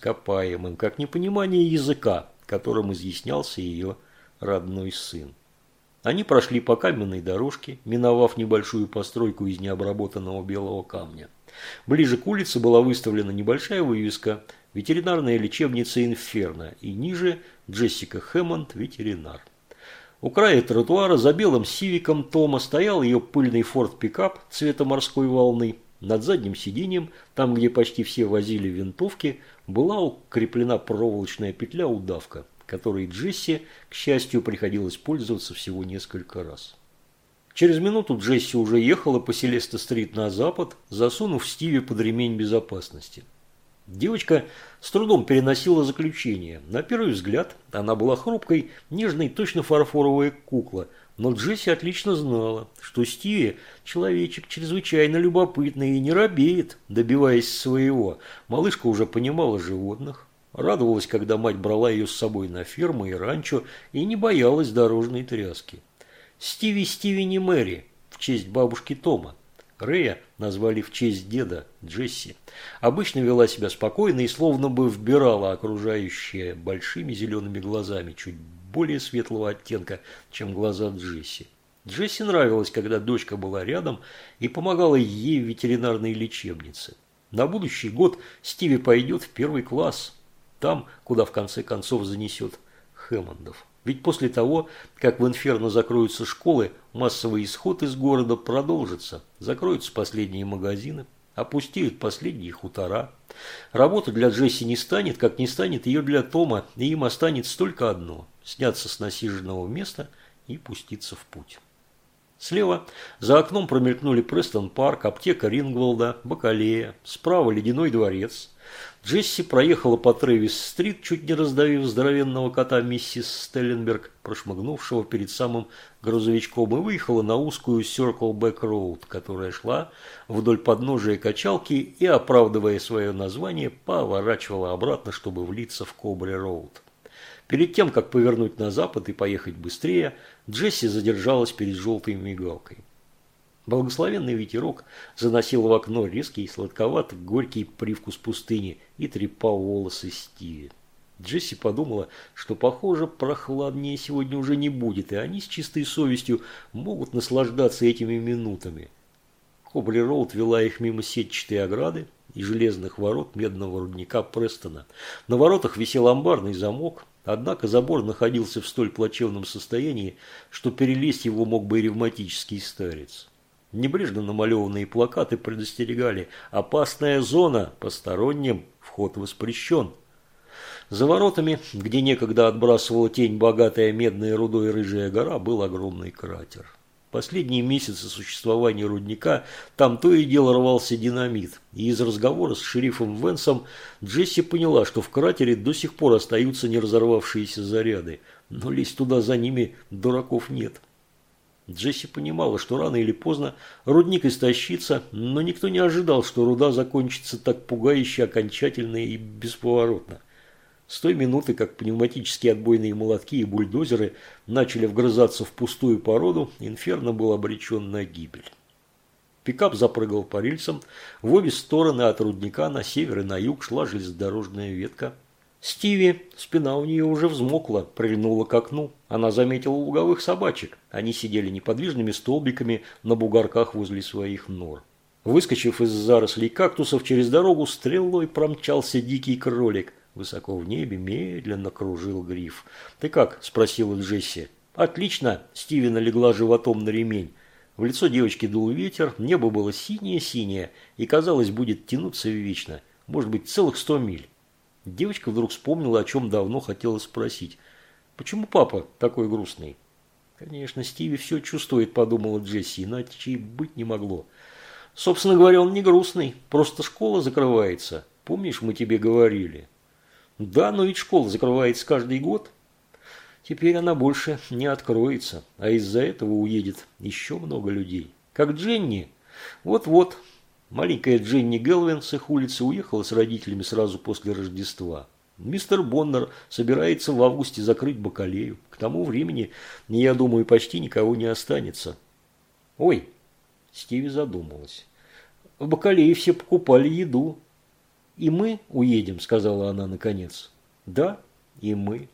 ископаемым, как непонимание языка, которым изъяснялся ее родной сын. Они прошли по каменной дорожке, миновав небольшую постройку из необработанного белого камня. Ближе к улице была выставлена небольшая вывеска «Ветеринарная лечебница Инферно» и ниже «Джессика Хэммонд, ветеринар». У края тротуара за белым сивиком Тома стоял ее пыльный форт-пикап цвета морской волны. Над задним сиденьем, там, где почти все возили винтовки, была укреплена проволочная петля-удавка которой Джесси, к счастью, приходилось пользоваться всего несколько раз. Через минуту Джесси уже ехала по Селеста-стрит на запад, засунув Стиви под ремень безопасности. Девочка с трудом переносила заключение. На первый взгляд она была хрупкой, нежной, точно фарфоровая кукла, но Джесси отлично знала, что Стиви – человечек чрезвычайно любопытный и не робеет, добиваясь своего. Малышка уже понимала животных, Радовалась, когда мать брала ее с собой на ферму и ранчо и не боялась дорожной тряски. Стиви Стиви не Мэри в честь бабушки Тома. Рэя назвали в честь деда Джесси. Обычно вела себя спокойно и словно бы вбирала окружающее большими зелеными глазами, чуть более светлого оттенка, чем глаза Джесси. Джесси нравилось, когда дочка была рядом и помогала ей в ветеринарной лечебнице. На будущий год Стиви пойдет в первый класс – там, куда в конце концов занесет Хэммондов. Ведь после того, как в Инферно закроются школы, массовый исход из города продолжится. Закроются последние магазины, опустеют последние хутора. Работы для Джесси не станет, как не станет ее для Тома, и им останется только одно – сняться с насиженного места и пуститься в путь. Слева за окном промелькнули Престон Парк, аптека Рингволда, Бакалея, справа Ледяной дворец – Джесси проехала по Трэвис-стрит, чуть не раздавив здоровенного кота миссис Стелленберг, прошмыгнувшего перед самым грузовичком, и выехала на узкую Circle Back Road, которая шла вдоль подножия качалки и, оправдывая свое название, поворачивала обратно, чтобы влиться в Кобре Роуд. Перед тем, как повернуть на запад и поехать быстрее, Джесси задержалась перед желтой мигалкой. Благословенный ветерок заносил в окно резкий, сладковатый, горький привкус пустыни и трепал волосы Стиви. Джесси подумала, что, похоже, прохладнее сегодня уже не будет, и они с чистой совестью могут наслаждаться этими минутами. Кобли Роуд вела их мимо сетчатой ограды и железных ворот медного рудника Престона. На воротах висел амбарный замок, однако забор находился в столь плачевном состоянии, что перелезть его мог бы и ревматический старец. Небрежно намалеванные плакаты предостерегали «Опасная зона! Посторонним вход воспрещен!». За воротами, где некогда отбрасывала тень богатая медная рудой рыжая гора, был огромный кратер. Последние месяцы существования рудника там то и дело рвался динамит, и из разговора с шерифом Венсом Джесси поняла, что в кратере до сих пор остаются не разорвавшиеся заряды, но лезть туда за ними дураков нет. Джесси понимала, что рано или поздно рудник истощится, но никто не ожидал, что руда закончится так пугающе окончательно и бесповоротно. С той минуты, как пневматические отбойные молотки и бульдозеры начали вгрызаться в пустую породу, Инферно был обречен на гибель. Пикап запрыгал по рельсам, в обе стороны от рудника на север и на юг шла железнодорожная ветка – Стиви, спина у нее уже взмокла, прильнула к окну. Она заметила луговых собачек. Они сидели неподвижными столбиками на бугорках возле своих нор. Выскочив из зарослей кактусов через дорогу, стрелой промчался дикий кролик. Высоко в небе медленно кружил гриф. «Ты как?» – спросила Джесси. «Отлично!» – Стиви налегла животом на ремень. В лицо девочки дул ветер, небо было синее-синее и, казалось, будет тянуться вечно. Может быть, целых сто миль. Девочка вдруг вспомнила, о чем давно хотела спросить. «Почему папа такой грустный?» «Конечно, Стиви все чувствует», – подумала Джесси, иначе быть не могло. «Собственно говоря, он не грустный, просто школа закрывается. Помнишь, мы тебе говорили?» «Да, но ведь школа закрывается каждый год». Теперь она больше не откроется, а из-за этого уедет еще много людей. Как Дженни. Вот-вот, Маленькая Дженни Гелвин с их улицы уехала с родителями сразу после Рождества. Мистер Боннер собирается в августе закрыть бакалею. К тому времени, я думаю, почти никого не останется. Ой, Стиви задумалась. В бакалее все покупали еду. «И мы уедем», – сказала она наконец. «Да, и мы».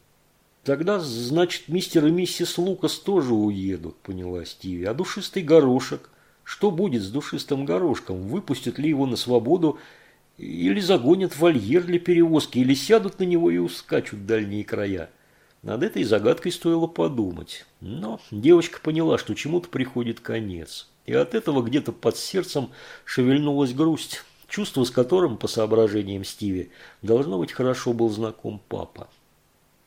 «Тогда, значит, мистер и миссис Лукас тоже уедут», – поняла Стиви. «А душистый горошек? Что будет с душистым горошком? Выпустят ли его на свободу или загонят в вольер для перевозки, или сядут на него и ускачут дальние края?» Над этой загадкой стоило подумать. Но девочка поняла, что чему-то приходит конец. И от этого где-то под сердцем шевельнулась грусть, чувство с которым, по соображениям Стиви, должно быть хорошо был знаком папа.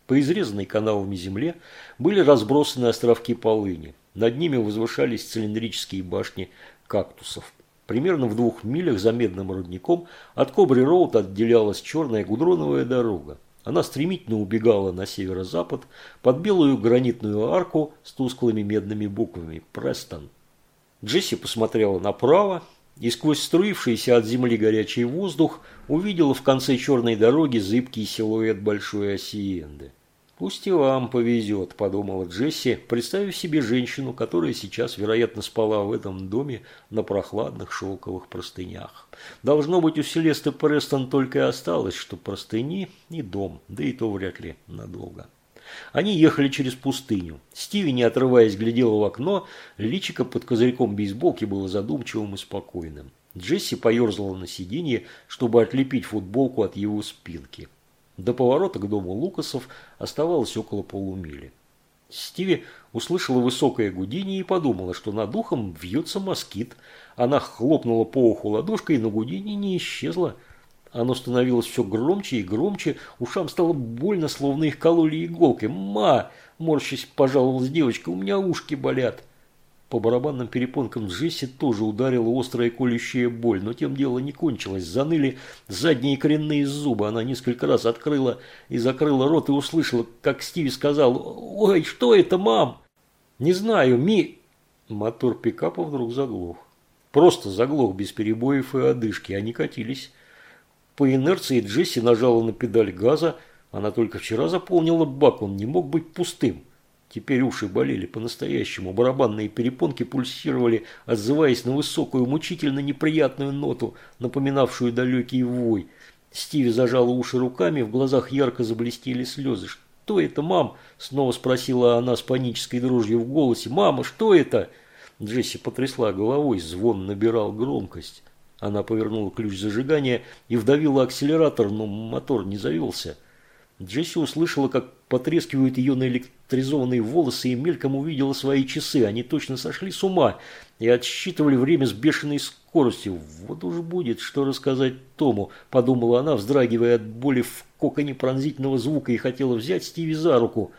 По изрезанной каналами земле были разбросаны островки полыни. Над ними возвышались цилиндрические башни кактусов. Примерно в двух милях за медным рудником от Кобри-Роуд отделялась черная гудроновая дорога. Она стремительно убегала на северо-запад под белую гранитную арку с тусклыми медными буквами «Престон». Джесси посмотрела направо и сквозь струившийся от земли горячий воздух увидела в конце черной дороги зыбкий силуэт большой осиенды. «Пусть и вам повезет», – подумала Джесси, представив себе женщину, которая сейчас, вероятно, спала в этом доме на прохладных шелковых простынях. Должно быть, у Селесты Престон только и осталось, что простыни и дом, да и то вряд ли надолго. Они ехали через пустыню. Стиви, не отрываясь, глядела в окно, личико под козырьком бейсболки было задумчивым и спокойным. Джесси поерзала на сиденье, чтобы отлепить футболку от его спинки. До поворота к дому Лукасов оставалось около полумили. Стиви услышала высокое гудение и подумала, что над ухом вьется москит. Она хлопнула по уху ладошкой, но гудение не исчезло. Оно становилось все громче и громче, ушам стало больно, словно их кололи иголкой. «Ма!» – морщись пожаловалась девочка, – «у меня ушки болят». По барабанным перепонкам Джесси тоже ударила острая колющая боль, но тем дело не кончилось. Заныли задние коренные зубы. Она несколько раз открыла и закрыла рот и услышала, как Стиви сказал «Ой, что это, мам?» «Не знаю, Ми...» Мотор пикапа вдруг заглох. Просто заглох без перебоев и одышки. Они катились. По инерции Джесси нажала на педаль газа. Она только вчера заполнила бак, он не мог быть пустым. Теперь уши болели по-настоящему, барабанные перепонки пульсировали, отзываясь на высокую, мучительно неприятную ноту, напоминавшую далекий вой. Стиви зажала уши руками, в глазах ярко заблестели слезы. «Что это, мам?» – снова спросила она с панической дрожью в голосе. «Мама, что это?» Джесси потрясла головой, звон набирал громкость. Она повернула ключ зажигания и вдавила акселератор, но мотор не завелся. Джесси услышала, как потрескивают ее наэлектризованные волосы и мельком увидела свои часы. Они точно сошли с ума и отсчитывали время с бешеной скоростью. Вот уж будет, что рассказать Тому, подумала она, вздрагивая от боли в коконе пронзительного звука и хотела взять Стиви за руку.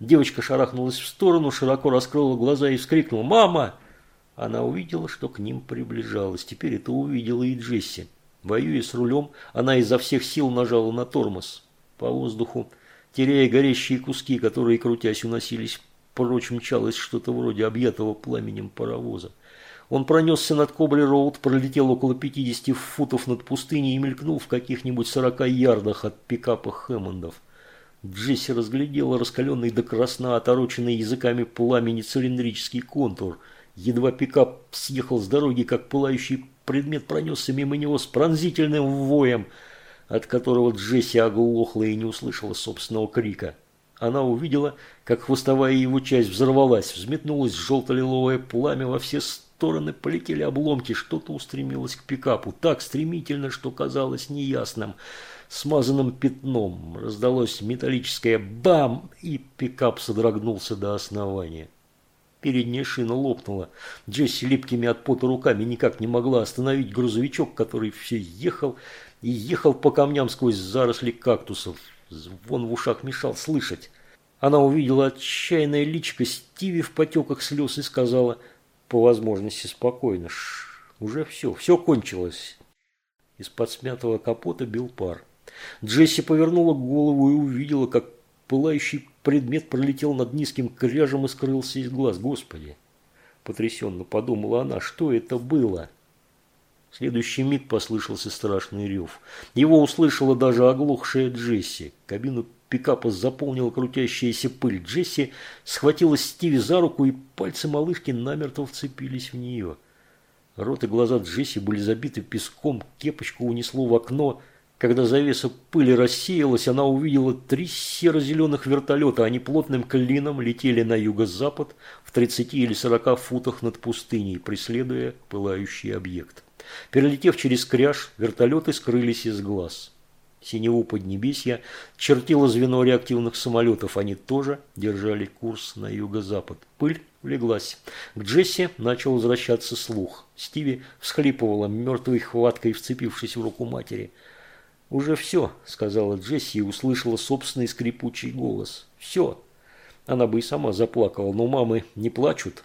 Девочка шарахнулась в сторону, широко раскрыла глаза и вскрикнула «Мама!». Она увидела, что к ним приближалась. Теперь это увидела и Джесси. Воюя с рулем, она изо всех сил нажала на тормоз по воздуху, теряя горящие куски, которые, крутясь, уносились прочь, мчалось что-то вроде объятого пламенем паровоза. Он пронесся над Кобри-Роуд, пролетел около 50 футов над пустыней и мелькнул в каких-нибудь 40 ярдах от пикапа Хэммондов. Джесси разглядела раскаленный до красна, отороченный языками пламени цилиндрический контур. Едва пикап съехал с дороги, как пылающий предмет пронесся мимо него с пронзительным воем – от которого Джесси оглохла и не услышала собственного крика. Она увидела, как хвостовая его часть взорвалась, взметнулось желто-лиловое пламя во все стороны, полетели обломки, что-то устремилось к пикапу так стремительно, что казалось неясным. Смазанным пятном раздалось металлическое «бам!» и пикап содрогнулся до основания. Передняя шина лопнула. Джесси липкими от пота руками никак не могла остановить грузовичок, который все ехал и ехал по камням сквозь заросли кактусов. Звон в ушах мешал слышать. Она увидела отчаянное личико Стиви в потеках слез и сказала, по возможности спокойно, Ш, уже все, все кончилось. Из-под смятого капота бил пар. Джесси повернула голову и увидела, как пылающий предмет пролетел над низким кряжем и скрылся из глаз. Господи! Потрясенно подумала она, что это было? В следующий миг послышался страшный рев. Его услышала даже оглохшая Джесси. Кабину пикапа заполнила крутящаяся пыль. Джесси схватила Стиви за руку, и пальцы малышки намертво вцепились в нее. Рот и глаза Джесси были забиты песком, кепочку унесло в окно. Когда завеса пыли рассеялась, она увидела три серо-зеленых вертолета. Они плотным клином летели на юго-запад в 30 или 40 футах над пустыней, преследуя пылающий объект. Перелетев через кряж, вертолеты скрылись из глаз. Синеву Поднебесья чертило звено реактивных самолетов. Они тоже держали курс на юго-запад. Пыль влеглась. К Джесси начал возвращаться слух. Стиви всхлипывала мертвой хваткой, вцепившись в руку матери – «Уже все», – сказала Джесси и услышала собственный скрипучий голос. «Все». Она бы и сама заплакала, но мамы не плачут.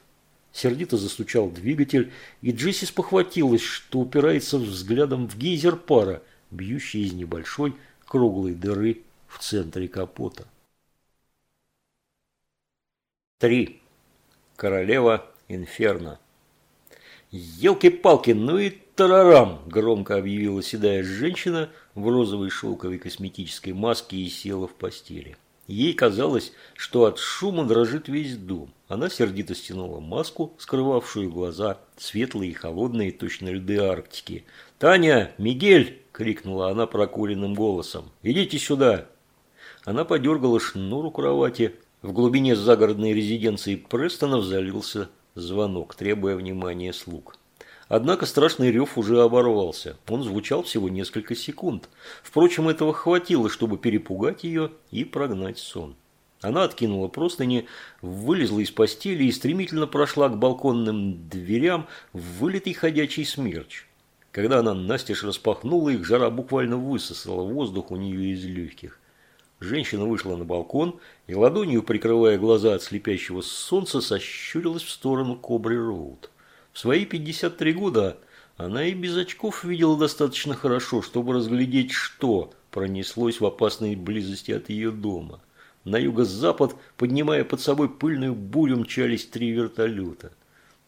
Сердито застучал двигатель, и Джесси спохватилась, что упирается взглядом в гейзер пара, бьющий из небольшой круглой дыры в центре капота. 3. Королева Инферно. «Елки-палки, ну и тарарам!» – громко объявила седая женщина в розовой шелковой косметической маске и села в постели. Ей казалось, что от шума дрожит весь дом. Она сердито стянула маску, скрывавшую глаза, светлые и холодные, точно льды Арктики. «Таня! Мигель!» – крикнула она прокуренным голосом. «Идите сюда!» Она подергала шнур у кровати. В глубине загородной резиденции Престонов залился звонок, требуя внимания слуг. Однако страшный рев уже оборвался. Он звучал всего несколько секунд. Впрочем, этого хватило, чтобы перепугать ее и прогнать сон. Она откинула простыни, вылезла из постели и стремительно прошла к балконным дверям в вылитый ходячий смерч. Когда она настежь распахнула их, жара буквально высосала воздух у нее из легких. Женщина вышла на балкон и ладонью, прикрывая глаза от слепящего солнца, сощурилась в сторону Кобри-Роуд. В свои 53 года она и без очков видела достаточно хорошо, чтобы разглядеть, что пронеслось в опасной близости от ее дома. На юго-запад, поднимая под собой пыльную бурю, мчались три вертолета.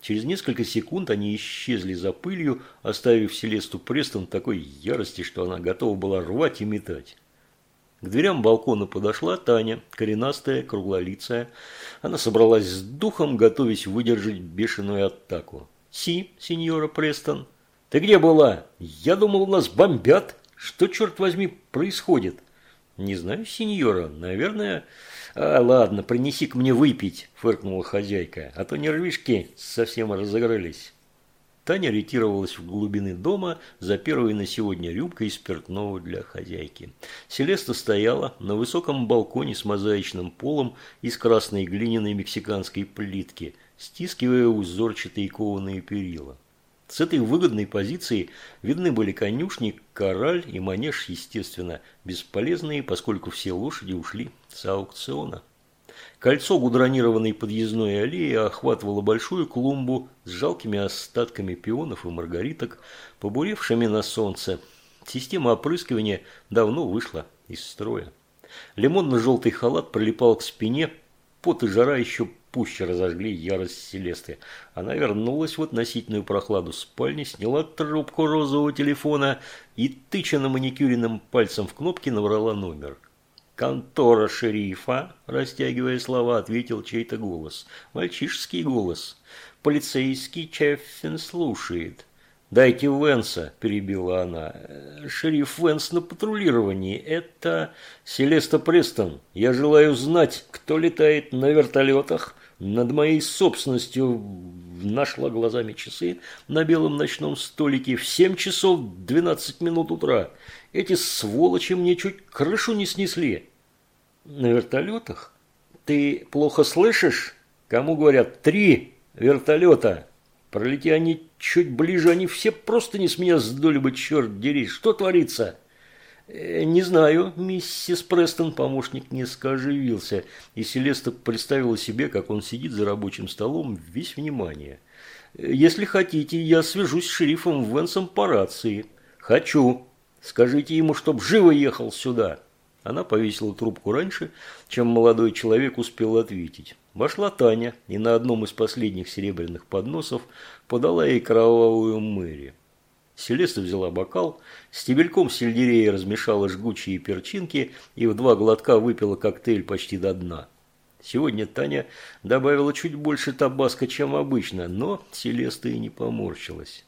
Через несколько секунд они исчезли за пылью, оставив Селесту Престон такой ярости, что она готова была рвать и метать. К дверям балкона подошла Таня, коренастая, круглолицая. Она собралась с духом, готовясь выдержать бешеную атаку. «Си, сеньора Престон». «Ты где была? Я думал, нас бомбят. Что, черт возьми, происходит?» «Не знаю, сеньора. Наверное...» «А, ладно, принеси к мне выпить», – фыркнула хозяйка, «а то нервишки совсем разыгрались». Таня ретировалась в глубины дома за первой на сегодня рюмкой спиртного для хозяйки. Селеста стояла на высоком балконе с мозаичным полом из красной глиняной мексиканской плитки – стискивая узорчатые кованые перила. С этой выгодной позиции видны были конюшни, кораль и манеж, естественно, бесполезные, поскольку все лошади ушли с аукциона. Кольцо гудронированной подъездной аллеи охватывало большую клумбу с жалкими остатками пионов и маргариток, побуревшими на солнце. Система опрыскивания давно вышла из строя. Лимонно-желтый халат прилипал к спине, пот и жара еще пуще разожгли ярость Селесты. Она вернулась в относительную прохладу спальни, сняла трубку розового телефона и, тыча на маникюренным пальцем в кнопки, набрала номер. «Контора шерифа», – растягивая слова, ответил чей-то голос. Мальчишеский голос. «Полицейский Чеффин слушает». «Дайте Венса», – перебила она. «Шериф Венс на патрулировании. Это Селеста Престон. Я желаю знать, кто летает на вертолетах, над моей собственностью нашла глазами часы на белом ночном столике в 7 часов 12 минут утра. Эти сволочи мне чуть крышу не снесли. На вертолетах? Ты плохо слышишь? Кому говорят три вертолета? Пролети они чуть ближе, они все просто не с меня сдули бы, черт дери. Что творится? Э, «Не знаю, миссис Престон», – помощник несколько оживился, и Селеста представила себе, как он сидит за рабочим столом, весь внимание. «Э, «Если хотите, я свяжусь с шерифом Венсом по рации». «Хочу. Скажите ему, чтоб живо ехал сюда». Она повесила трубку раньше, чем молодой человек успел ответить. Вошла Таня и на одном из последних серебряных подносов подала ей кровавую мэри. Селеста взяла бокал, стебельком сельдерея размешала жгучие перчинки и в два глотка выпила коктейль почти до дна. Сегодня Таня добавила чуть больше табаска, чем обычно, но Селеста и не поморщилась.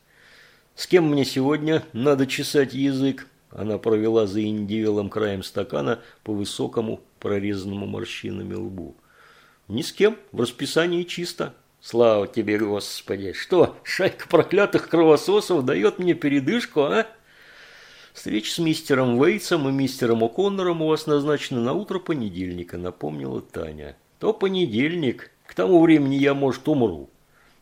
«С кем мне сегодня надо чесать язык?» Она провела за индивелом краем стакана по высокому, прорезанному морщинами лбу. «Ни с кем, в расписании чисто. Слава тебе, Господи! Что, шайка проклятых кровососов дает мне передышку, а?» Встреча с мистером Вейтсом и мистером О'Коннором у вас назначена на утро понедельника, напомнила Таня. То понедельник. К тому времени я, может, умру.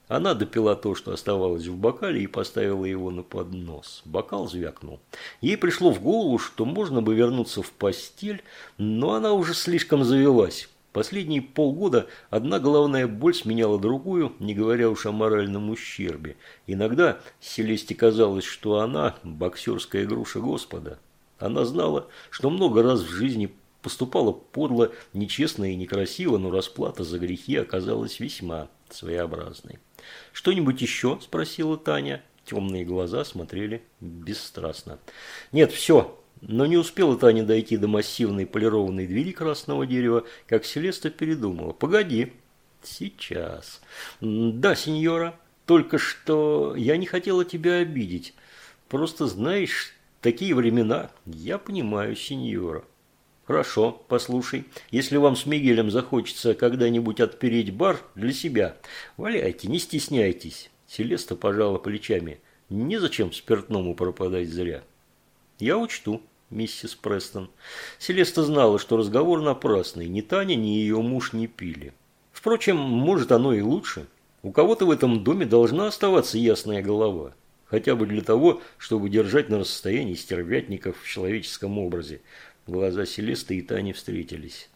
Она допила то, что оставалось в бокале, и поставила его на поднос. Бокал звякнул. Ей пришло в голову, что можно бы вернуться в постель, но она уже слишком завелась. Последние полгода одна головная боль сменяла другую, не говоря уж о моральном ущербе. Иногда Селесте казалось, что она – боксерская груша Господа. Она знала, что много раз в жизни поступала подло, нечестно и некрасиво, но расплата за грехи оказалась весьма своеобразной. «Что-нибудь еще?» – спросила Таня. Темные глаза смотрели бесстрастно. «Нет, все, но не успела Таня дойти до массивной полированной двери красного дерева, как Селеста передумала. «Погоди, сейчас. Да, сеньора, только что я не хотела тебя обидеть. Просто знаешь, такие времена. Я понимаю, сеньора». «Хорошо, послушай, если вам с Мигелем захочется когда-нибудь отпереть бар для себя, валяйте, не стесняйтесь». Селеста пожала плечами. «Незачем спиртному пропадать зря». «Я учту, миссис Престон». Селеста знала, что разговор напрасный. Ни Таня, ни ее муж не пили. Впрочем, может оно и лучше. У кого-то в этом доме должна оставаться ясная голова. Хотя бы для того, чтобы держать на расстоянии стервятников в человеческом образе. Глаза Селесты и Тани встретились.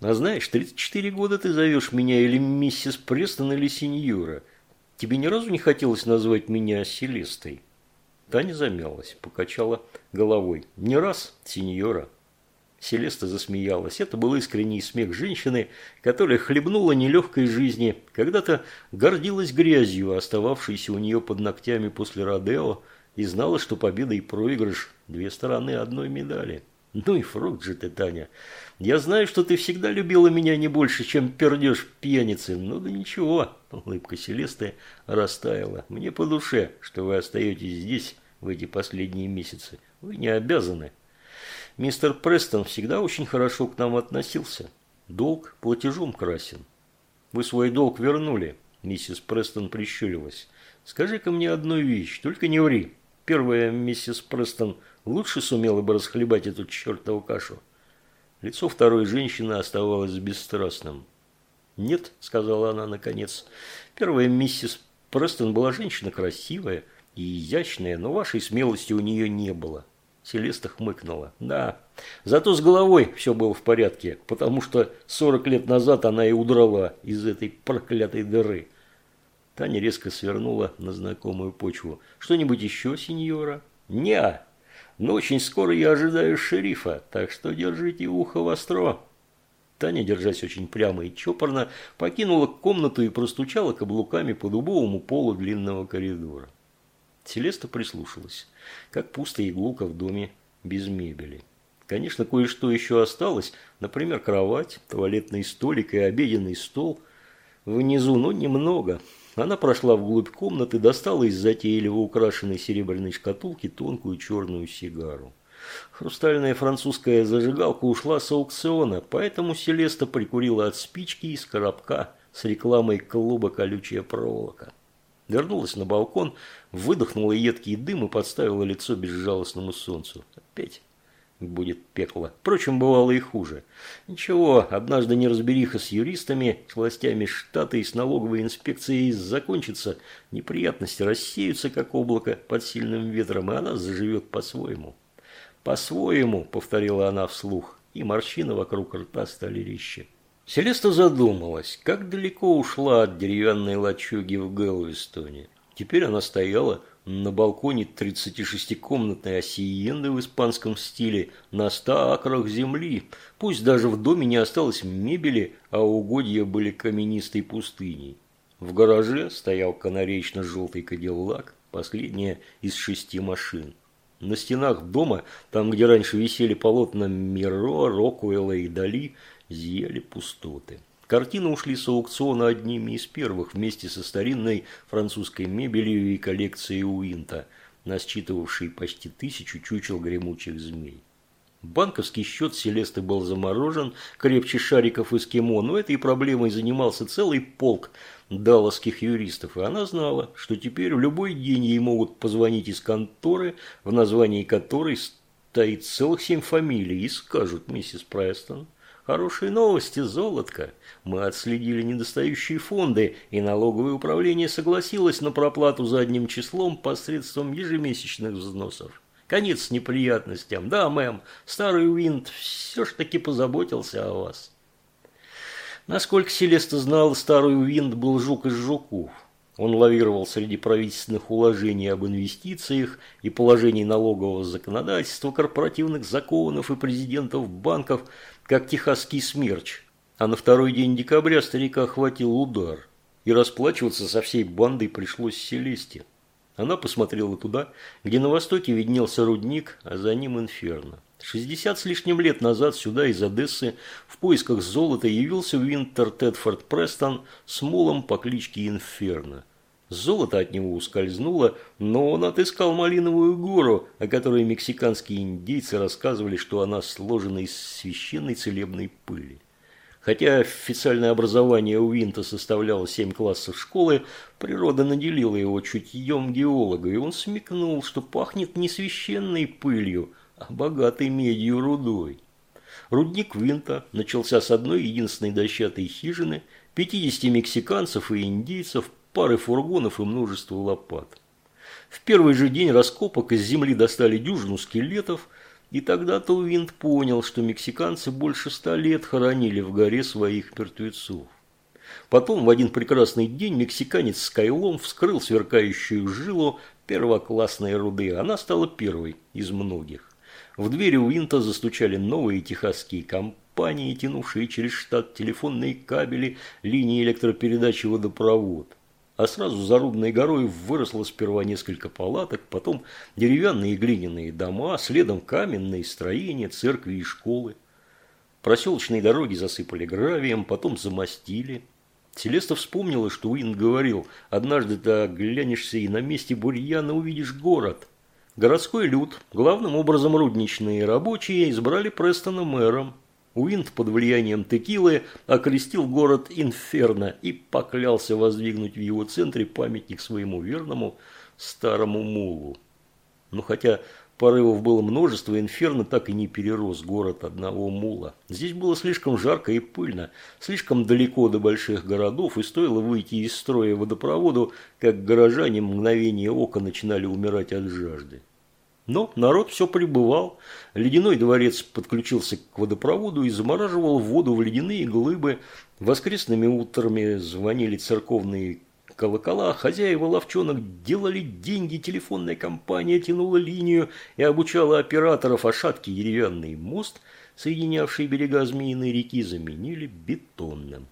«А знаешь, 34 года ты зовешь меня или миссис Престон, или сеньора. Тебе ни разу не хотелось назвать меня Селестой?» Таня замялась, покачала головой. «Не раз, сеньора». Селеста засмеялась. Это был искренний смех женщины, которая хлебнула нелегкой жизни, когда-то гордилась грязью, остававшейся у нее под ногтями после Родео, и знала, что победа и проигрыш – две стороны одной медали. Ну и фрукт же ты, Таня. Я знаю, что ты всегда любила меня не больше, чем пердеж пьяницы. Ну да ничего, улыбка Селесты растаяла. Мне по душе, что вы остаетесь здесь в эти последние месяцы. Вы не обязаны. Мистер Престон всегда очень хорошо к нам относился. Долг платежом красен. Вы свой долг вернули, миссис Престон прищурилась. Скажи-ка мне одну вещь, только не ври. Первая миссис Престон лучше сумела бы расхлебать эту чертову кашу. Лицо второй женщины оставалось бесстрастным. «Нет», – сказала она наконец, – «первая миссис Престон была женщина красивая и изящная, но вашей смелости у нее не было». Селеста хмыкнула. «Да, зато с головой все было в порядке, потому что сорок лет назад она и удрала из этой проклятой дыры». Таня резко свернула на знакомую почву. «Что-нибудь еще, сеньора?» «Не-а!» Но очень скоро я ожидаю шерифа, так что держите ухо востро». Таня, держась очень прямо и чопорно, покинула комнату и простучала каблуками по дубовому полу длинного коридора. Селеста прислушалась, как пусто и в доме без мебели. Конечно, кое-что еще осталось, например, кровать, туалетный столик и обеденный стол. Внизу, но немного, она прошла вглубь комнаты, достала из затейливо украшенной серебряной шкатулки тонкую черную сигару. Хрустальная французская зажигалка ушла с аукциона, поэтому Селеста прикурила от спички из коробка с рекламой клуба «Колючая проволока». Вернулась на балкон, выдохнула едкий дым и подставила лицо безжалостному солнцу. Опять будет пекло. Впрочем, бывало и хуже. Ничего, однажды неразбериха с юристами, с властями штата и с налоговой инспекцией закончится, неприятности рассеются, как облако под сильным ветром, и она заживет по-своему. «По-своему», — повторила она вслух, и морщины вокруг рта стали резче. Селеста задумалась, как далеко ушла от деревянной лачуги в Гэлвистоне. Теперь она стояла на балконе 36-комнатной осиенды в испанском стиле на 100 акрах земли. Пусть даже в доме не осталось мебели, а угодья были каменистой пустыней. В гараже стоял канареечно-желтый кадиллак, последняя из шести машин. На стенах дома, там, где раньше висели полотна Миро, Рокуэлла и Дали, зияли пустоты. Картины ушли с аукциона одними из первых вместе со старинной французской мебелью и коллекцией Уинта. насчитывавший почти тысячу чучел гремучих змей. Банковский счет Селесты был заморожен, крепче шариков эскимо, но этой проблемой занимался целый полк далласских юристов, и она знала, что теперь в любой день ей могут позвонить из конторы, в названии которой стоит целых семь фамилий, и скажут, миссис Престон, хорошие новости, золотко. Мы отследили недостающие фонды, и налоговое управление согласилось на проплату задним числом посредством ежемесячных взносов. Конец неприятностям. Да, мэм, старый Уинт все ж таки позаботился о вас. Насколько Селеста знал, старый Уинт был жук из жуков. Он лавировал среди правительственных уложений об инвестициях и положений налогового законодательства, корпоративных законов и президентов банков, как техасский смерч. А на второй день декабря старика охватил удар, и расплачиваться со всей бандой пришлось Селесте. Она посмотрела туда, где на востоке виднелся рудник, а за ним инферно. Шестьдесят с лишним лет назад сюда из Одессы в поисках золота явился Винтер Тедфорд Престон с мулом по кличке Инферно. Золото от него ускользнуло, но он отыскал Малиновую гору, о которой мексиканские индейцы рассказывали, что она сложена из священной целебной пыли. Хотя официальное образование у Винта составляло семь классов школы, природа наделила его чутьем геолога, и он смекнул, что пахнет не священной пылью, а богатой медью рудой. Рудник Винта начался с одной единственной дощатой хижины, 50 мексиканцев и индейцев, пары фургонов и множества лопат. В первый же день раскопок из земли достали дюжину скелетов – и тогда-то Уинд понял, что мексиканцы больше ста лет хоронили в горе своих мертвецов. Потом в один прекрасный день мексиканец Скайлом вскрыл сверкающую жилу первоклассной руды. Она стала первой из многих. В двери Уинта застучали новые техасские компании, тянувшие через штат телефонные кабели, линии электропередачи водопровод а сразу за Рудной горой выросло сперва несколько палаток, потом деревянные и глиняные дома, следом каменные строения, церкви и школы. Проселочные дороги засыпали гравием, потом замостили. Селеста вспомнила, что Уин говорил, однажды ты оглянешься и на месте бурьяна увидишь город. Городской люд, главным образом рудничные рабочие, избрали Престона мэром. Уинт под влиянием текилы окрестил город Инферно и поклялся воздвигнуть в его центре памятник своему верному старому мулу. Но хотя порывов было множество, Инферно так и не перерос город одного мула. Здесь было слишком жарко и пыльно, слишком далеко до больших городов, и стоило выйти из строя водопроводу, как горожане мгновение ока начинали умирать от жажды. Но народ все прибывал. Ледяной дворец подключился к водопроводу и замораживал воду в ледяные глыбы. Воскресными утрами звонили церковные колокола, хозяева ловчонок делали деньги, телефонная компания тянула линию и обучала операторов, а шаткий деревянный мост, соединявший берега Змеиной реки, заменили бетонным.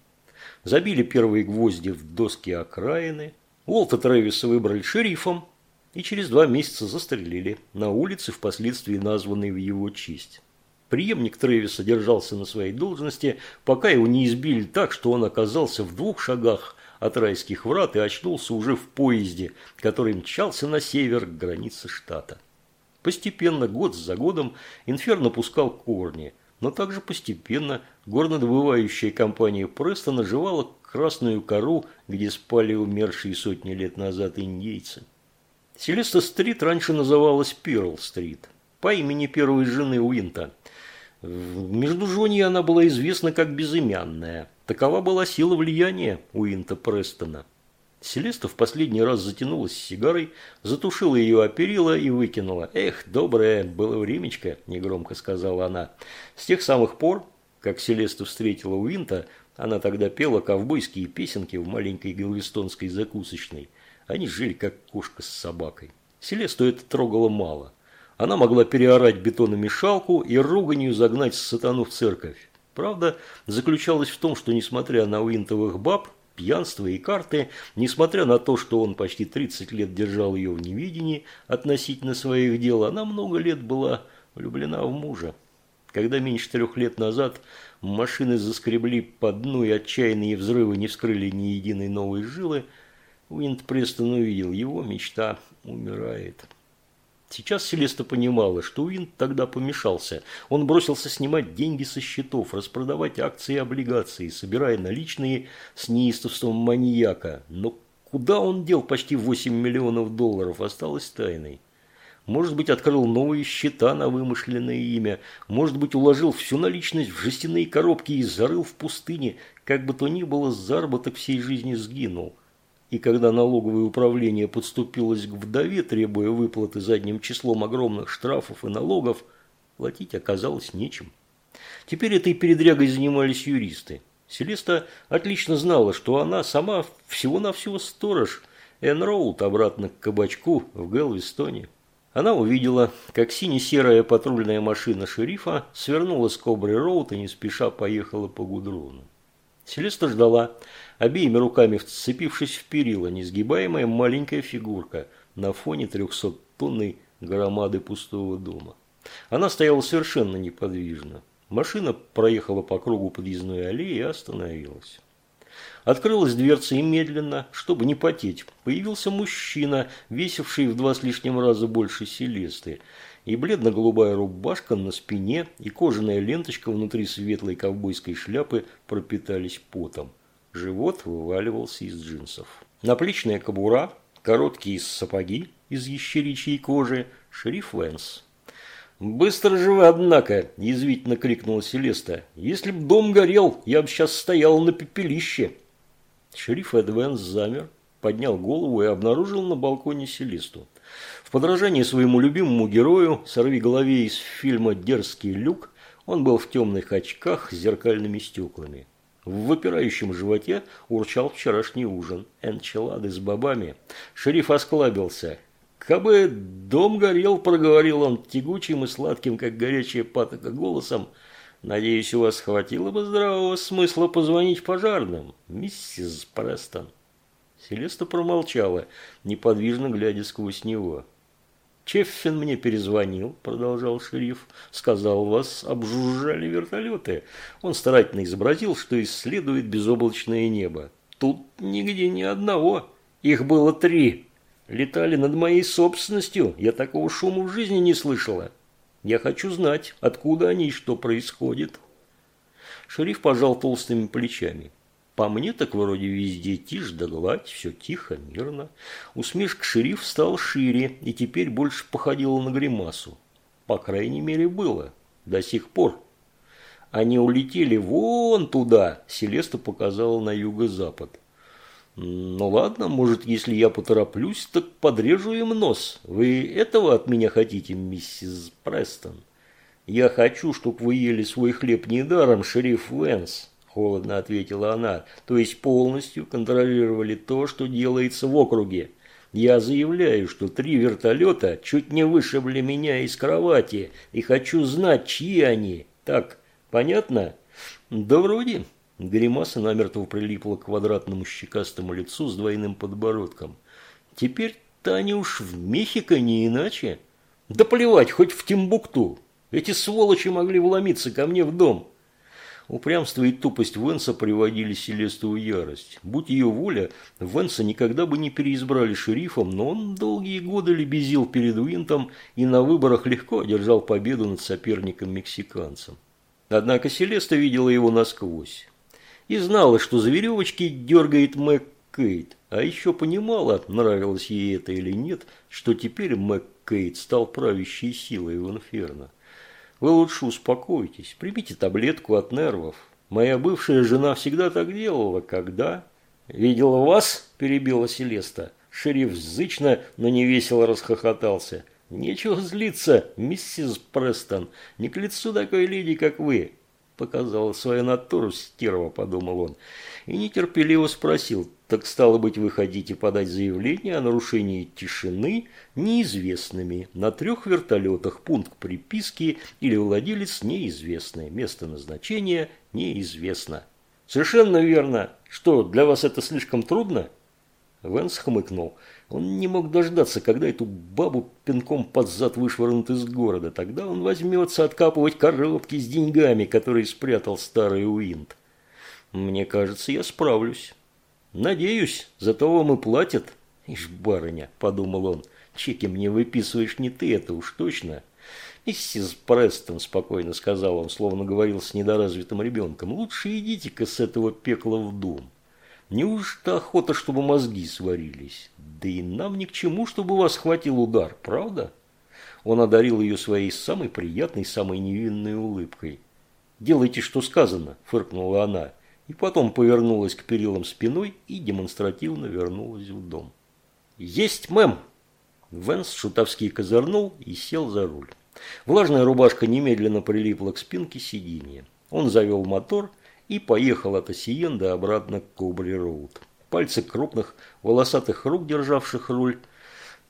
Забили первые гвозди в доски окраины. Уолта Трэвиса выбрали шерифом, и через два месяца застрелили на улице, впоследствии названной в его честь. Приемник Трэвиса держался на своей должности, пока его не избили так, что он оказался в двух шагах от райских врат и очнулся уже в поезде, который мчался на север к границе штата. Постепенно, год за годом, Инферно пускал корни, но также постепенно горнодобывающая компания Престона жевала красную кору, где спали умершие сотни лет назад индейцы. Селеста-стрит раньше называлась Перл-стрит, по имени первой жены Уинта. В Междужонье она была известна как безымянная. Такова была сила влияния Уинта Престона. Селеста в последний раз затянулась сигарой, затушила ее о перила и выкинула. «Эх, доброе было времечко», – негромко сказала она. С тех самых пор, как Селеста встретила Уинта, она тогда пела ковбойские песенки в маленькой галвестонской закусочной. Они жили как кошка с собакой. Селесту это трогало мало. Она могла переорать бетономешалку и руганью загнать сатану в церковь. Правда заключалась в том, что несмотря на уинтовых баб, пьянство и карты, несмотря на то, что он почти 30 лет держал ее в невидении относительно своих дел, она много лет была влюблена в мужа. Когда меньше трех лет назад машины заскребли по дну и отчаянные взрывы не вскрыли ни единой новой жилы, Уинт Престон увидел, его мечта умирает. Сейчас Селеста понимала, что Уинт тогда помешался. Он бросился снимать деньги со счетов, распродавать акции и облигации, собирая наличные с неистовством маньяка. Но куда он дел почти 8 миллионов долларов, осталось тайной. Может быть, открыл новые счета на вымышленное имя. Может быть, уложил всю наличность в жестяные коробки и зарыл в пустыне. Как бы то ни было, заработок всей жизни сгинул. И когда налоговое управление подступилось к вдове, требуя выплаты задним числом огромных штрафов и налогов, платить оказалось нечем. Теперь этой передрягой занимались юристы. Селеста отлично знала, что она сама всего-навсего сторож Энн Роуд обратно к кабачку в Гэлвистоне. Она увидела, как сине-серая патрульная машина шерифа свернула с Кобры Роуд и не спеша поехала по гудрону. Селеста ждала, обеими руками вцепившись в перила, несгибаемая маленькая фигурка на фоне трехсоттонной громады пустого дома. Она стояла совершенно неподвижно. Машина проехала по кругу подъездной аллеи и остановилась. Открылась дверца и медленно, чтобы не потеть, появился мужчина, весивший в два с лишним раза больше Селесты, и бледно-голубая рубашка на спине и кожаная ленточка внутри светлой ковбойской шляпы пропитались потом. Живот вываливался из джинсов. Наплечная кобура, короткие сапоги из ящеричьей кожи, шериф Вэнс. «Быстро же вы, однако!» – язвительно крикнула Селеста. «Если б дом горел, я бы сейчас стоял на пепелище!» Шериф Эдвенс замер, поднял голову и обнаружил на балконе Селесту. В подражании своему любимому герою, сорви голове из фильма «Дерзкий люк», он был в темных очках с зеркальными стеклами. В выпирающем животе урчал вчерашний ужин. Энчелады с бобами. Шериф осклабился. «Кабы дом горел», – проговорил он тягучим и сладким, как горячая патока, голосом. «Надеюсь, у вас хватило бы здравого смысла позвонить пожарным, миссис Престон». Селеста промолчала, неподвижно глядя сквозь него. Чеффин мне перезвонил, продолжал шериф. Сказал, вас обжужжали вертолеты. Он старательно изобразил, что исследует безоблачное небо. Тут нигде ни одного. Их было три. Летали над моей собственностью. Я такого шума в жизни не слышала. Я хочу знать, откуда они и что происходит. Шериф пожал толстыми плечами. По мне так вроде везде тишь да гладь, все тихо, мирно. Усмешка шериф стал шире и теперь больше походила на гримасу. По крайней мере было. До сих пор. Они улетели вон туда, Селеста показала на юго-запад. Ну ладно, может, если я потороплюсь, так подрежу им нос. Вы этого от меня хотите, миссис Престон? Я хочу, чтобы вы ели свой хлеб недаром, шериф Венс холодно ответила она, то есть полностью контролировали то, что делается в округе. Я заявляю, что три вертолета чуть не вышибли меня из кровати, и хочу знать, чьи они. Так, понятно? Да вроде. Гримаса намертво прилипла к квадратному щекастому лицу с двойным подбородком. Теперь-то они уж в Мехико не иначе. Да плевать, хоть в Тимбукту. Эти сволочи могли вломиться ко мне в дом. Упрямство и тупость Венса приводили Селесту в ярость. Будь ее воля, Венса никогда бы не переизбрали шерифом, но он долгие годы лебезил перед Уинтом и на выборах легко одержал победу над соперником-мексиканцем. Однако Селеста видела его насквозь и знала, что за веревочки дергает Мэг Кейт, а еще понимала, нравилось ей это или нет, что теперь Мэг Кейт стал правящей силой в Инферно. Вы лучше успокойтесь, примите таблетку от нервов. Моя бывшая жена всегда так делала, когда... «Видела вас?» – перебила Селеста. Шериф зычно, но невесело расхохотался. «Нечего злиться, миссис Престон. Не к лицу такой леди, как вы. Показала свою натуру стерва, подумал он, и нетерпеливо спросил, так стало быть, вы хотите подать заявление о нарушении тишины неизвестными на трех вертолетах, пункт приписки или владелец неизвестный, место назначения неизвестно. Совершенно верно. Что, для вас это слишком трудно? Венс хмыкнул. Он не мог дождаться, когда эту бабу пинком под зад вышвырнут из города. Тогда он возьмется откапывать коробки с деньгами, которые спрятал старый Уинт. Мне кажется, я справлюсь. Надеюсь, зато вам и платят. Ишь, барыня, подумал он, Чеки мне выписываешь не ты, это уж точно. «Миссис Престон», – спокойно сказал он, словно говорил с недоразвитым ребенком, – «лучше идите-ка с этого пекла в дом. Неужто охота, чтобы мозги сварились? Да и нам ни к чему, чтобы вас хватил удар, правда?» Он одарил ее своей самой приятной, самой невинной улыбкой. «Делайте, что сказано», – фыркнула она, и потом повернулась к перилам спиной и демонстративно вернулась в дом. «Есть, мэм!» Венс шутовски козырнул и сел за руль. Влажная рубашка немедленно прилипла к спинке сиденья. Он завел мотор и поехал от Осиенда обратно к Кобли-Роуд. Пальцы крупных, волосатых рук, державших руль,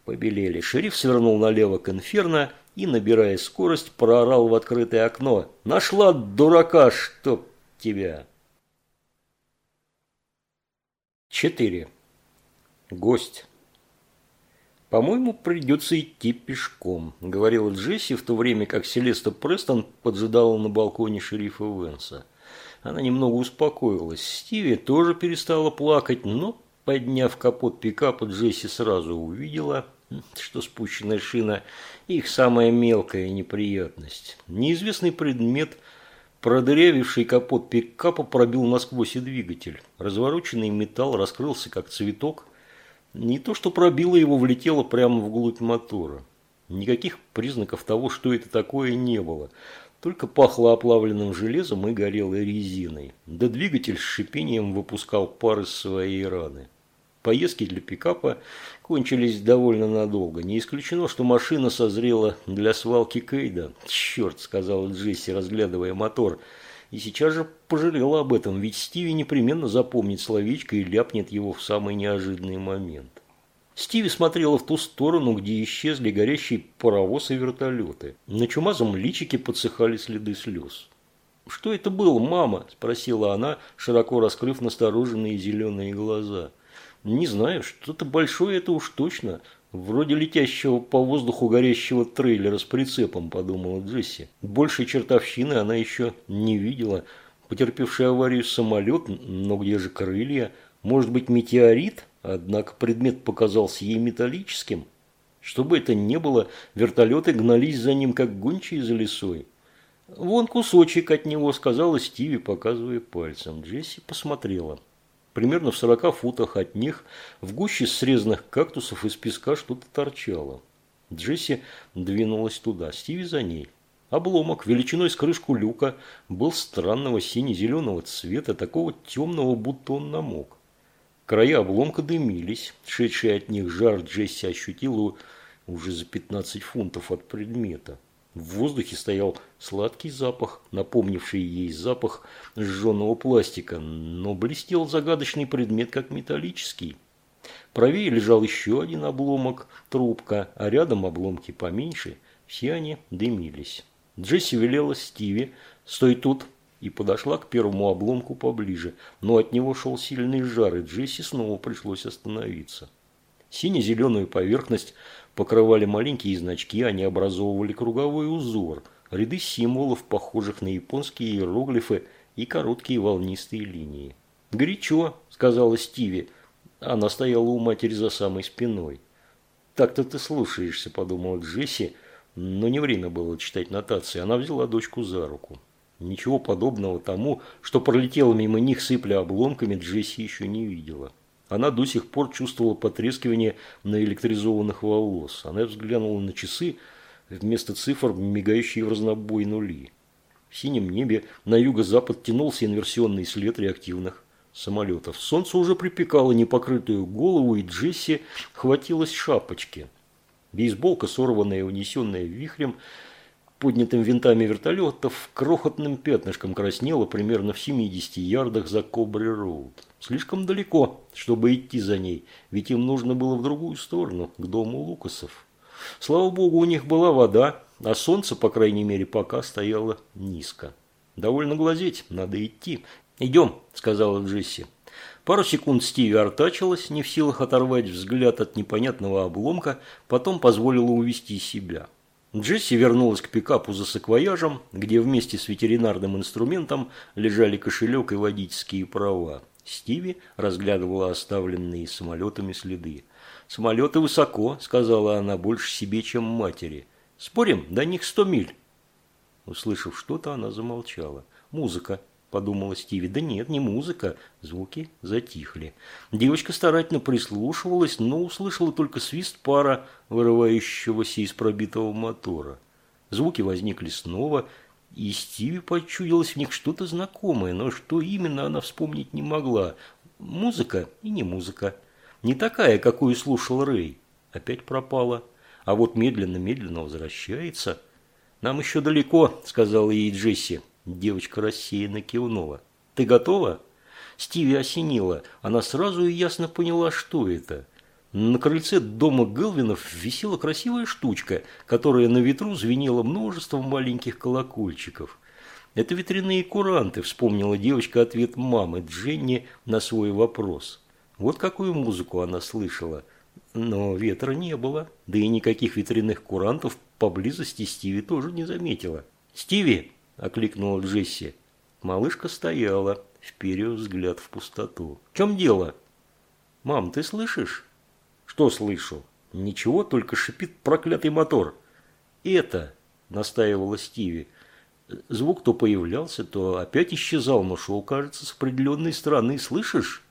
побелели. Шериф свернул налево к инферно и, набирая скорость, проорал в открытое окно. «Нашла, дурака, чтоб тебя!» 4. Гость. «По-моему, придется идти пешком», – говорила Джесси, в то время как Селеста Престон поджидала на балконе шерифа Венса. Она немного успокоилась. Стиви тоже перестала плакать, но, подняв капот пикапа, Джесси сразу увидела, что спущенная шина – их самая мелкая неприятность. Неизвестный предмет, продырявивший капот пикапа, пробил насквозь и двигатель. Развороченный металл раскрылся, как цветок – не то, что пробило его, влетело прямо вглубь мотора. Никаких признаков того, что это такое, не было. Только пахло оплавленным железом и горелой резиной. Да двигатель с шипением выпускал пар из своей раны. Поездки для пикапа кончились довольно надолго. Не исключено, что машина созрела для свалки Кейда. «Черт», – сказал Джесси, разглядывая мотор – и сейчас же пожалела об этом, ведь Стиви непременно запомнит словечко и ляпнет его в самый неожиданный момент. Стиви смотрела в ту сторону, где исчезли горящие паровоз и вертолеты. На чумазом личике подсыхали следы слез. «Что это было, мама?» – спросила она, широко раскрыв настороженные зеленые глаза. «Не знаю, что-то большое это уж точно. Вроде летящего по воздуху горящего трейлера с прицепом, подумала Джесси. Большей чертовщины она еще не видела. Потерпевший аварию самолет, но где же крылья? Может быть метеорит? Однако предмет показался ей металлическим. Что бы это ни было, вертолеты гнались за ним, как гончие за лесой. «Вон кусочек от него», – сказала Стиви, показывая пальцем. Джесси посмотрела. Примерно в 40 футах от них в гуще срезанных кактусов из песка что-то торчало. Джесси двинулась туда, Стиви за ней. Обломок величиной с крышку люка был странного сине-зеленого цвета, такого темного, будто он намок. Края обломка дымились, шедший от них жар Джесси ощутила уже за 15 фунтов от предмета. В воздухе стоял сладкий запах, напомнивший ей запах сжженного пластика, но блестел загадочный предмет, как металлический. Правее лежал еще один обломок, трубка, а рядом обломки поменьше. Все они дымились. Джесси велела Стиви «Стой тут!» И подошла к первому обломку поближе, но от него шел сильный жар, и Джесси снова пришлось остановиться. Сине-зеленую поверхность покрывали маленькие значки, они образовывали круговой узор, ряды символов, похожих на японские иероглифы и короткие волнистые линии. «Горячо», – сказала Стиви. Она стояла у матери за самой спиной. «Так-то ты слушаешься», – подумала Джесси, но не время было читать нотации. Она взяла дочку за руку. Ничего подобного тому, что пролетело мимо них, сыпля обломками, Джесси еще не видела. Она до сих пор чувствовала потрескивание наэлектризованных волос. Она взглянула на часы, вместо цифр мигающие в разнобой нули. В синем небе на юго-запад тянулся инверсионный след реактивных самолетов. Солнце уже припекало непокрытую голову, и Джесси хватилась шапочки. Бейсболка, сорванная и унесенная вихрем, поднятым винтами вертолетов, крохотным пятнышком краснела примерно в 70 ярдах за Кобри-Роуд. Слишком далеко, чтобы идти за ней, ведь им нужно было в другую сторону, к дому Лукасов. Слава богу, у них была вода, а солнце, по крайней мере, пока стояло низко. Довольно глазеть, надо идти. «Идем», – сказала Джесси. Пару секунд Стиви артачилась, не в силах оторвать взгляд от непонятного обломка, потом позволила увести себя. Джесси вернулась к пикапу за саквояжем, где вместе с ветеринарным инструментом лежали кошелек и водительские права. Стиви разглядывала оставленные самолетами следы. «Самолеты высоко», – сказала она, – «больше себе, чем матери. Спорим, до них сто миль». Услышав что-то, она замолчала. «Музыка», – подумала Стиви. «Да нет, не музыка». Звуки затихли. Девочка старательно прислушивалась, но услышала только свист пара, вырывающегося из пробитого мотора. Звуки возникли снова, и Стиви почудилось в них что-то знакомое, но что именно она вспомнить не могла. Музыка и не музыка. Не такая, какую слушал Рэй. Опять пропала. А вот медленно-медленно возвращается. «Нам еще далеко», – сказала ей Джесси. Девочка рассеянно кивнула. «Ты готова?» Стиви осенила. Она сразу и ясно поняла, что это. На крыльце дома Гелвинов висела красивая штучка, которая на ветру звенела множеством маленьких колокольчиков. «Это ветряные куранты», – вспомнила девочка ответ мамы Дженни на свой вопрос. Вот какую музыку она слышала. Но ветра не было, да и никаких ветряных курантов поблизости Стиви тоже не заметила. «Стиви!» – окликнула Джесси. Малышка стояла, вперед взгляд в пустоту. «В чем дело?» «Мам, ты слышишь?» «Что слышу?» «Ничего, только шипит проклятый мотор». «Это!» – настаивала Стиви. Звук то появлялся, то опять исчезал, но шел, кажется, с определенной стороны. «Слышишь?»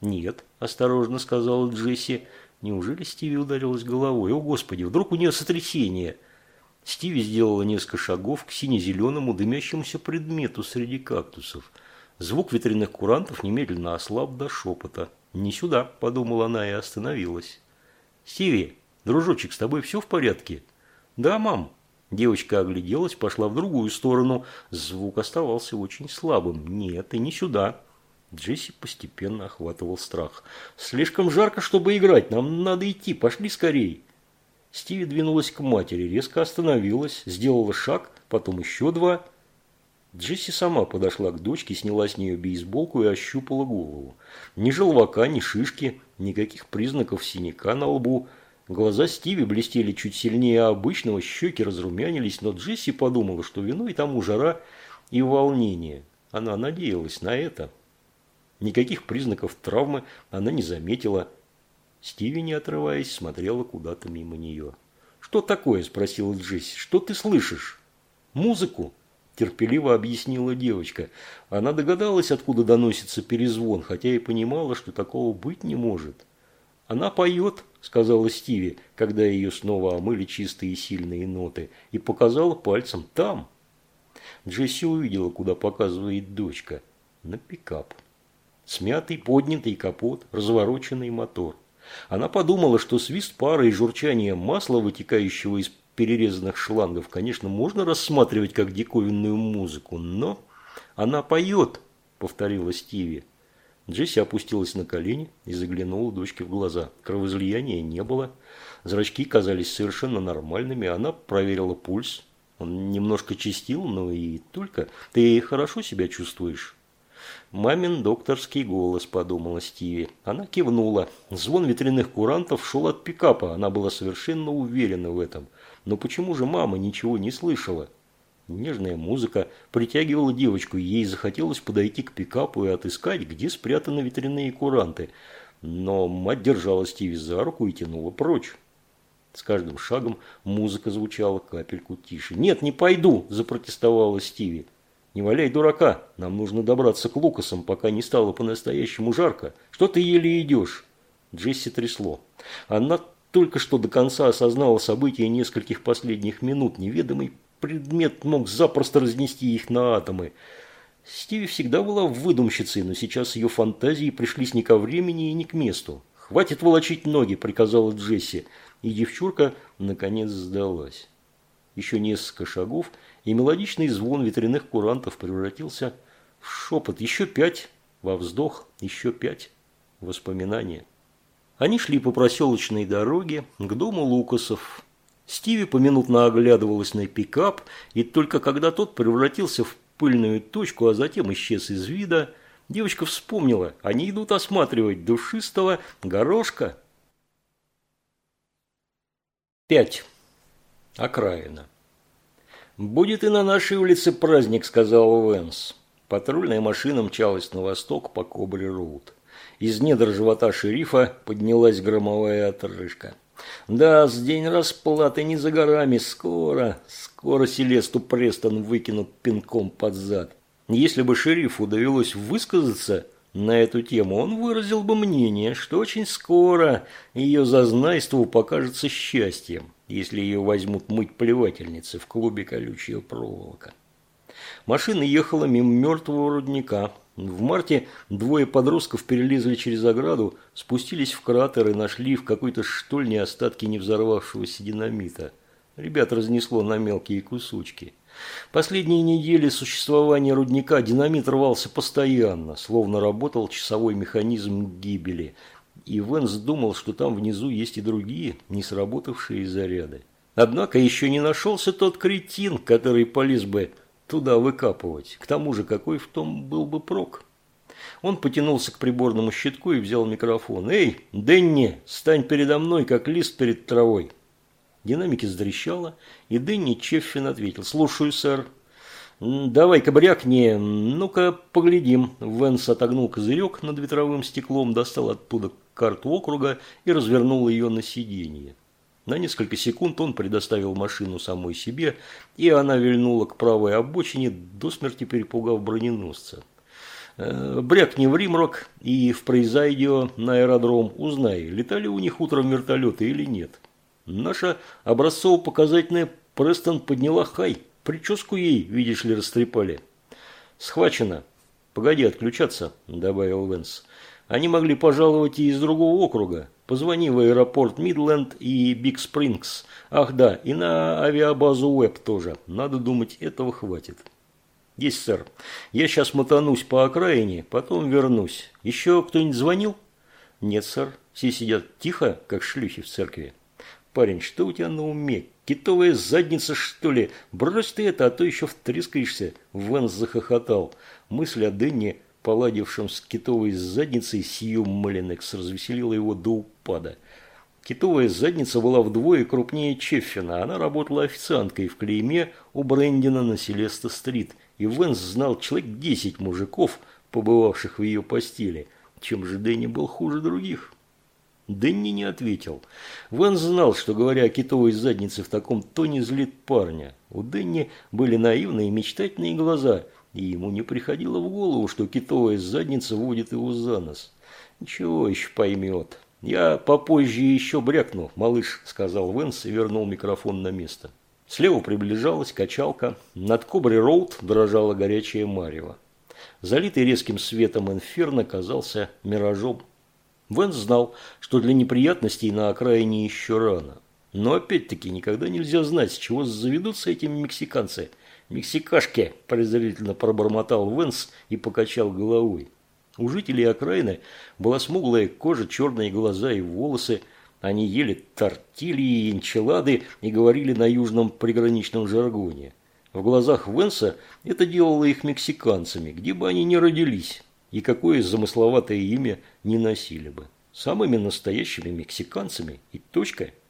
«Нет», – осторожно сказала Джесси. «Неужели Стиви ударилась головой? О, Господи, вдруг у нее сотрясение!» Стиви сделала несколько шагов к сине-зеленому дымящемуся предмету среди кактусов. Звук ветряных курантов немедленно ослаб до шепота. «Не сюда», – подумала она и остановилась. «Стиви, дружочек, с тобой все в порядке?» «Да, мам». Девочка огляделась, пошла в другую сторону. Звук оставался очень слабым. «Нет, и не сюда». Джесси постепенно охватывал страх. «Слишком жарко, чтобы играть. Нам надо идти. Пошли скорей». Стиви двинулась к матери, резко остановилась, сделала шаг, потом еще два. Джесси сама подошла к дочке, сняла с нее бейсболку и ощупала голову. Ни желвака, ни шишки, никаких признаков синяка на лбу. Глаза Стиви блестели чуть сильнее обычного, щеки разрумянились, но Джесси подумала, что виной тому жара и волнение. Она надеялась на это. Никаких признаков травмы она не заметила. Стиви, не отрываясь, смотрела куда-то мимо нее. «Что такое?» – спросила Джесси. «Что ты слышишь?» «Музыку», – терпеливо объяснила девочка. Она догадалась, откуда доносится перезвон, хотя и понимала, что такого быть не может. «Она поет», – сказала Стиви, когда ее снова омыли чистые сильные ноты, и показала пальцем «там». Джесси увидела, куда показывает дочка. На пикап. Смятый, поднятый капот, развороченный мотор. Она подумала, что свист пара и журчание масла, вытекающего из перерезанных шлангов, конечно, можно рассматривать как диковинную музыку, но она поет, повторила Стиви. Джесси опустилась на колени и заглянула дочке в глаза. Кровоизлияния не было. Зрачки казались совершенно нормальными. Она проверила пульс. Он немножко чистил, но и только. Ты хорошо себя чувствуешь? «Мамин докторский голос», – подумала Стиви. Она кивнула. Звон ветряных курантов шел от пикапа, она была совершенно уверена в этом. Но почему же мама ничего не слышала? Нежная музыка притягивала девочку, ей захотелось подойти к пикапу и отыскать, где спрятаны ветряные куранты. Но мать держала Стиви за руку и тянула прочь. С каждым шагом музыка звучала капельку тише. «Нет, не пойду!» – запротестовала Стиви. «Не валяй дурака, нам нужно добраться к Лукасам, пока не стало по-настоящему жарко. Что ты еле идешь?» Джесси трясло. Она только что до конца осознала события нескольких последних минут. Неведомый предмет мог запросто разнести их на атомы. Стиви всегда была выдумщицей, но сейчас ее фантазии пришлись не ко времени и не к месту. «Хватит волочить ноги», – приказала Джесси, и девчурка наконец сдалась. Еще несколько шагов – и мелодичный звон ветряных курантов превратился в шепот. Еще пять, во вздох, еще пять, воспоминания. Они шли по проселочной дороге к дому Лукасов. Стиви поминутно оглядывалась на пикап, и только когда тот превратился в пыльную точку, а затем исчез из вида, девочка вспомнила, они идут осматривать душистого горошка. Пять. Окраина. «Будет и на нашей улице праздник», – сказал Венс. Патрульная машина мчалась на восток по Кобри-Роуд. Из недр живота шерифа поднялась громовая отрыжка. Да, с день расплаты не за горами, скоро, скоро Селесту Престон выкинут пинком под зад. Если бы шерифу довелось высказаться на эту тему, он выразил бы мнение, что очень скоро ее зазнайству покажется счастьем, если ее возьмут мыть плевательницы в клубе колючая проволока. Машина ехала мимо мертвого рудника. В марте двое подростков перелезли через ограду, спустились в кратер и нашли в какой-то штольне остатки невзорвавшегося динамита. Ребят разнесло на мелкие кусочки. Последние недели существования рудника динамит рвался постоянно, словно работал часовой механизм гибели. И Венс думал, что там внизу есть и другие, не сработавшие заряды. Однако еще не нашелся тот кретин, который полез бы туда выкапывать. К тому же, какой в том был бы прок? Он потянулся к приборному щитку и взял микрофон. «Эй, Дэнни, стань передо мной, как лист перед травой!» Динамики задрещало, и Дэнни Чеффин ответил. «Слушаю, сэр». «Давай-ка брякни, ну-ка поглядим». Венс отогнул козырек над ветровым стеклом, достал оттуда карту округа и развернул ее на сиденье. На несколько секунд он предоставил машину самой себе, и она вильнула к правой обочине, до смерти перепугав броненосца. «Э, брякни в Римрок и в Произайдио на аэродром, узнай, летали у них утром вертолеты или нет. Наша образцово-показательная Престон подняла хай, прическу ей, видишь ли, растрепали. «Схвачено. Погоди отключаться», – добавил Венс. «Они могли пожаловать и из другого округа. Позвони в аэропорт Мидленд и Биг Спрингс. Ах да, и на авиабазу Уэб тоже. Надо думать, этого хватит. Есть, сэр. Я сейчас мотанусь по окраине, потом вернусь. Еще кто-нибудь звонил? Нет, сэр. Все сидят тихо, как шлюхи в церкви. Парень, что у тебя на уме? Китовая задница, что ли? Брось ты это, а то еще втрескаешься. Венс захохотал. Мысль о Дэнни поладившим с китовой задницей Сью Малинекс, развеселила его до упада. Китовая задница была вдвое крупнее Чеффина. Она работала официанткой в клейме у Брэндина на Селеста-стрит. И Венс знал человек десять мужиков, побывавших в ее постели. Чем же Дэнни был хуже других? Дэнни не ответил. Венс знал, что, говоря о китовой заднице в таком тоне, злит парня. У Дэнни были наивные и мечтательные глаза – и ему не приходило в голову, что китовая задница водит его за нос. Ничего еще поймет. «Я попозже еще брякну, малыш», – сказал Венс и вернул микрофон на место. Слева приближалась качалка. Над Кобри-Роуд дрожала горячая марево. Залитый резким светом инферно казался миражом. Венс знал, что для неприятностей на окраине еще рано. Но опять-таки никогда нельзя знать, с чего заведутся эти мексиканцы – «Мексикашки!» – презрительно пробормотал Венс и покачал головой. У жителей окраины была смуглая кожа, черные глаза и волосы. Они ели тортильи и энчилады и говорили на южном приграничном жаргоне. В глазах Венса это делало их мексиканцами, где бы они ни родились, и какое замысловатое имя не носили бы. Самыми настоящими мексиканцами и точка –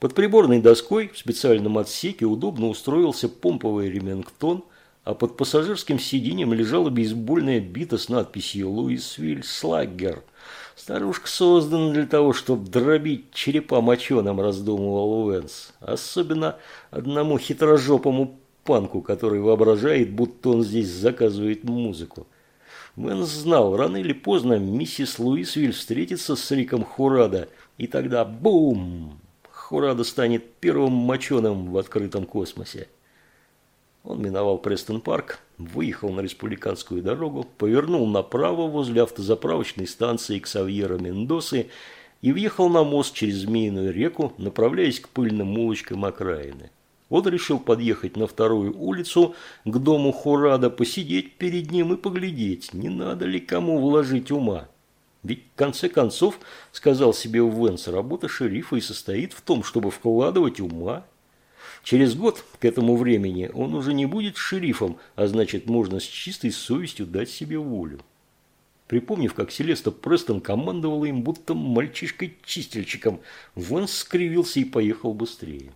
под приборной доской в специальном отсеке удобно устроился помповый ремингтон, а под пассажирским сиденьем лежала бейсбольная бита с надписью «Луисвиль Слаггер». Старушка создана для того, чтобы дробить черепа моченым, раздумывал Уэнс. Особенно одному хитрожопому панку, который воображает, будто он здесь заказывает музыку. Мэн знал, рано или поздно миссис Луисвиль встретится с Риком Хурада, и тогда бум! Хурада станет первым моченым в открытом космосе. Он миновал Престон-парк, выехал на республиканскую дорогу, повернул направо возле автозаправочной станции Ксавьера Мендосы и въехал на мост через Змеиную реку, направляясь к пыльным улочкам окраины. Он решил подъехать на вторую улицу к дому Хурада, посидеть перед ним и поглядеть, не надо ли кому вложить ума. Ведь в конце концов, сказал себе Уэнс, работа шерифа и состоит в том, чтобы вкладывать ума. Через год к этому времени он уже не будет шерифом, а значит можно с чистой совестью дать себе волю. Припомнив, как Селеста Престон командовала им, будто мальчишкой-чистильщиком, Венс скривился и поехал быстрее.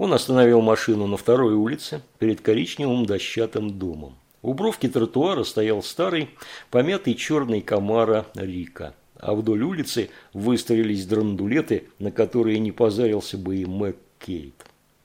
Он остановил машину на второй улице перед коричневым дощатым домом. У бровки тротуара стоял старый, помятый черный комара Рика, а вдоль улицы выстроились драндулеты, на которые не позарился бы и Мэг Кейт.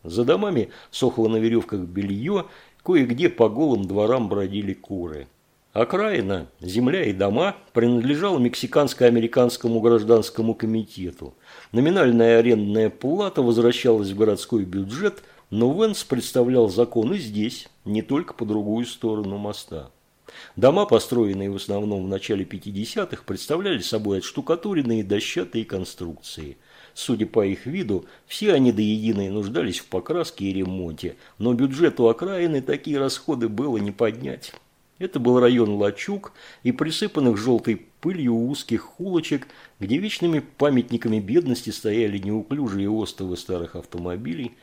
За домами сохло на веревках белье, кое-где по голым дворам бродили куры. Окраина, земля и дома принадлежала Мексиканско-американскому гражданскому комитету. Номинальная арендная плата возвращалась в городской бюджет, но Венс представлял закон и здесь, не только по другую сторону моста. Дома, построенные в основном в начале 50-х, представляли собой отштукатуренные дощатые конструкции. Судя по их виду, все они до единой нуждались в покраске и ремонте, но бюджету окраины такие расходы было не поднять. Это был район лачуг и присыпанных желтой пылью узких улочек, где вечными памятниками бедности стояли неуклюжие остовы старых автомобилей,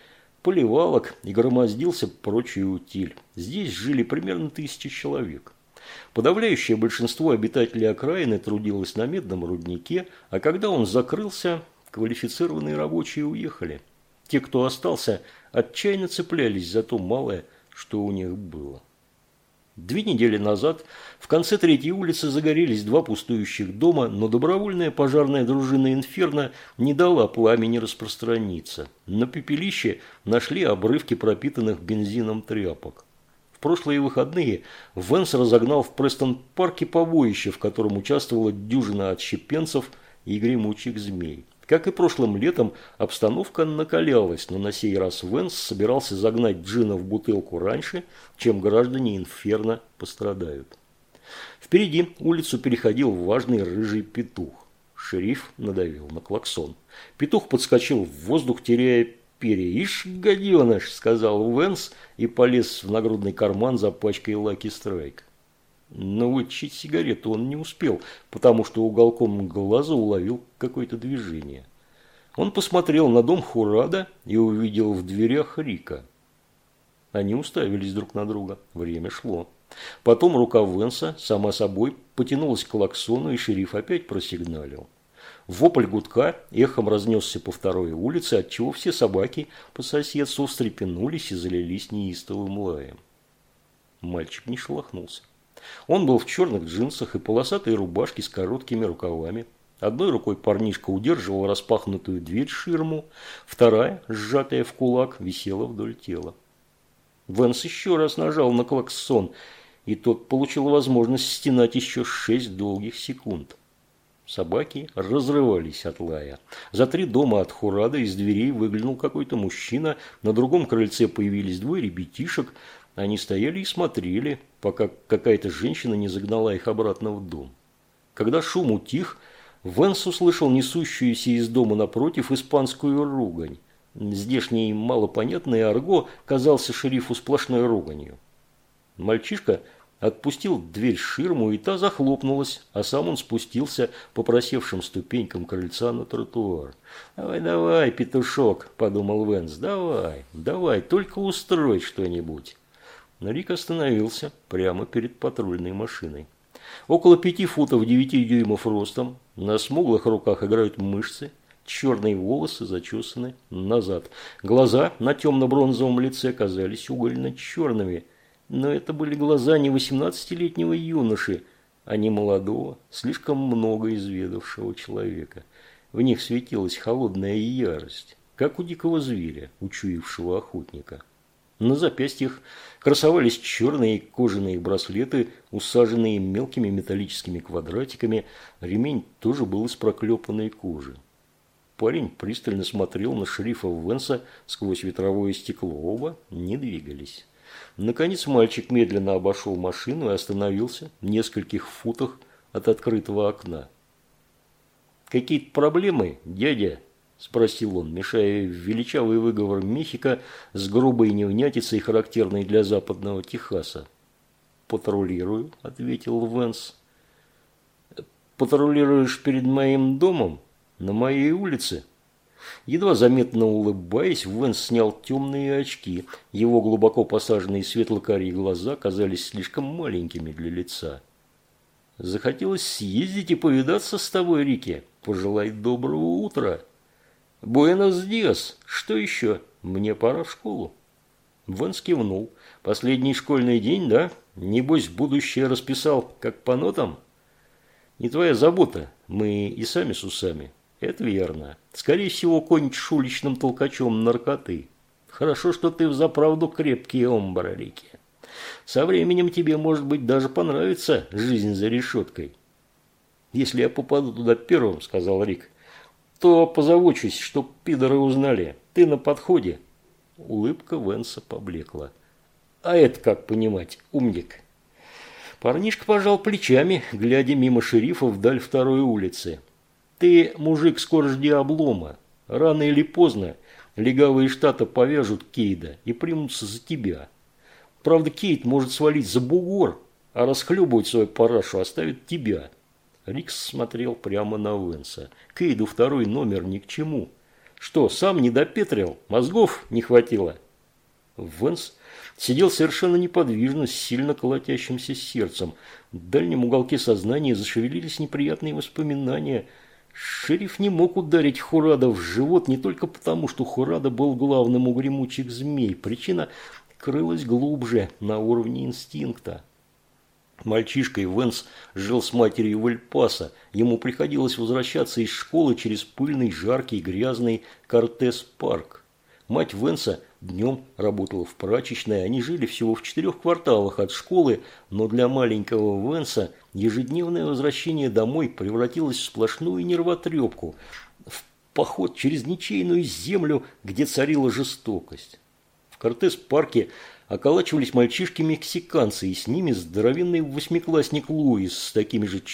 поливалок и громоздился прочий утиль. Здесь жили примерно тысячи человек. Подавляющее большинство обитателей окраины трудилось на медном руднике, а когда он закрылся, квалифицированные рабочие уехали. Те, кто остался, отчаянно цеплялись за то малое, что у них было. Две недели назад в конце третьей улицы загорелись два пустующих дома, но добровольная пожарная дружина «Инферно» не дала пламени распространиться. На пепелище нашли обрывки пропитанных бензином тряпок. В прошлые выходные Венс разогнал в Престон-парке побоище, в котором участвовала дюжина отщепенцев и гремучих змей. Как и прошлым летом, обстановка накалялась, но на сей раз Венс собирался загнать джина в бутылку раньше, чем граждане Инферно пострадают. Впереди улицу переходил важный рыжий петух. Шериф надавил на клаксон. Петух подскочил в воздух, теряя перья. «Ишь, гаденыш!» – сказал Венс и полез в нагрудный карман за пачкой Лаки Страйк. Вытащить сигарету он не успел, потому что уголком глаза уловил какое-то движение. Он посмотрел на дом Хурада и увидел в дверях Рика. Они уставились друг на друга. Время шло. Потом рука Венса сама собой потянулась к клаксону, и шериф опять просигналил. Вопль гудка эхом разнесся по второй улице, отчего все собаки по соседству встрепенулись и залились неистовым лаем. Мальчик не шелохнулся. Он был в черных джинсах и полосатой рубашке с короткими рукавами. Одной рукой парнишка удерживал распахнутую дверь ширму, вторая, сжатая в кулак, висела вдоль тела. Венс еще раз нажал на клаксон, и тот получил возможность стенать еще шесть долгих секунд. Собаки разрывались от лая. За три дома от Хурада из дверей выглянул какой-то мужчина, на другом крыльце появились двое ребятишек, они стояли и смотрели, пока какая-то женщина не загнала их обратно в дом. Когда шум утих, Венс услышал несущуюся из дома напротив испанскую ругань. Здешний малопонятный арго казался шерифу сплошной руганью. Мальчишка отпустил дверь ширму, и та захлопнулась, а сам он спустился по просевшим ступенькам крыльца на тротуар. «Давай, давай, петушок», – подумал Венс, – «давай, давай, только устрой что-нибудь». Рик остановился прямо перед патрульной машиной. Около пяти футов девяти дюймов ростом, на смуглых руках играют мышцы, черные волосы зачесаны назад. Глаза на темно-бронзовом лице казались угольно-черными, но это были глаза не восемнадцатилетнего юноши, а не молодого, слишком много изведавшего человека. В них светилась холодная ярость, как у дикого зверя, учуявшего охотника. На запястьях красовались черные кожаные браслеты, усаженные мелкими металлическими квадратиками. Ремень тоже был из проклепанной кожи. Парень пристально смотрел на шерифа Венса сквозь ветровое стекло. Оба не двигались. Наконец мальчик медленно обошел машину и остановился в нескольких футах от открытого окна. «Какие-то проблемы, дядя?» Спросил он, мешая величавый выговор Мехико с грубой невнятицей, характерной для западного Техаса. «Патрулирую», – ответил Венс. «Патрулируешь перед моим домом? На моей улице?» Едва заметно улыбаясь, Венс снял темные очки. Его глубоко посаженные светло-карие глаза казались слишком маленькими для лица. «Захотелось съездить и повидаться с тобой, Рики. Пожелай доброго утра!» «Буэнос диас! Что еще? Мне пора в школу». Венс кивнул. Последний школьный день, да? Небось, будущее расписал, как по нотам? Не твоя забота, мы и сами с усами. Это верно. Скорее всего, кончишь уличным толкачом наркоты. Хорошо, что ты взаправду крепкий омбара, Рики. Со временем тебе, может быть, даже понравится жизнь за решеткой. Если я попаду туда первым, сказал Рик, то позавочусь, чтоб пидоры узнали. Ты на подходе. Улыбка Венса поблекла. А это как понимать, умник? Парнишка пожал плечами, глядя мимо шерифа вдаль второй улицы. Ты, мужик, скоро жди облома. Рано или поздно легавые штаты повяжут Кейда и примутся за тебя. Правда, Кейт может свалить за бугор, а расхлебывать свою парашу оставит тебя. Рикс смотрел прямо на Венса. Кейду второй номер ни к чему. Что, сам не допетрил? Мозгов не хватило? Венс сидел совершенно неподвижно, с сильно колотящимся сердцем. В дальнем уголке сознания зашевелились неприятные воспоминания. Шериф не мог ударить Хурада в живот не только потому, что Хурада был главным у змей. Причина крылась глубже, на уровне инстинкта. Мальчишкой Венс жил с матерью в Эль-Пасо. Ему приходилось возвращаться из школы через пыльный, жаркий, грязный Кортес-парк. Мать Венса днем работала в прачечной, они жили всего в четырех кварталах от школы, но для маленького Венса ежедневное возвращение домой превратилось в сплошную нервотрепку, в поход через ничейную землю, где царила жестокость. В Кортес-парке околачивались мальчишки-мексиканцы, и с ними здоровенный восьмиклассник Луис с такими же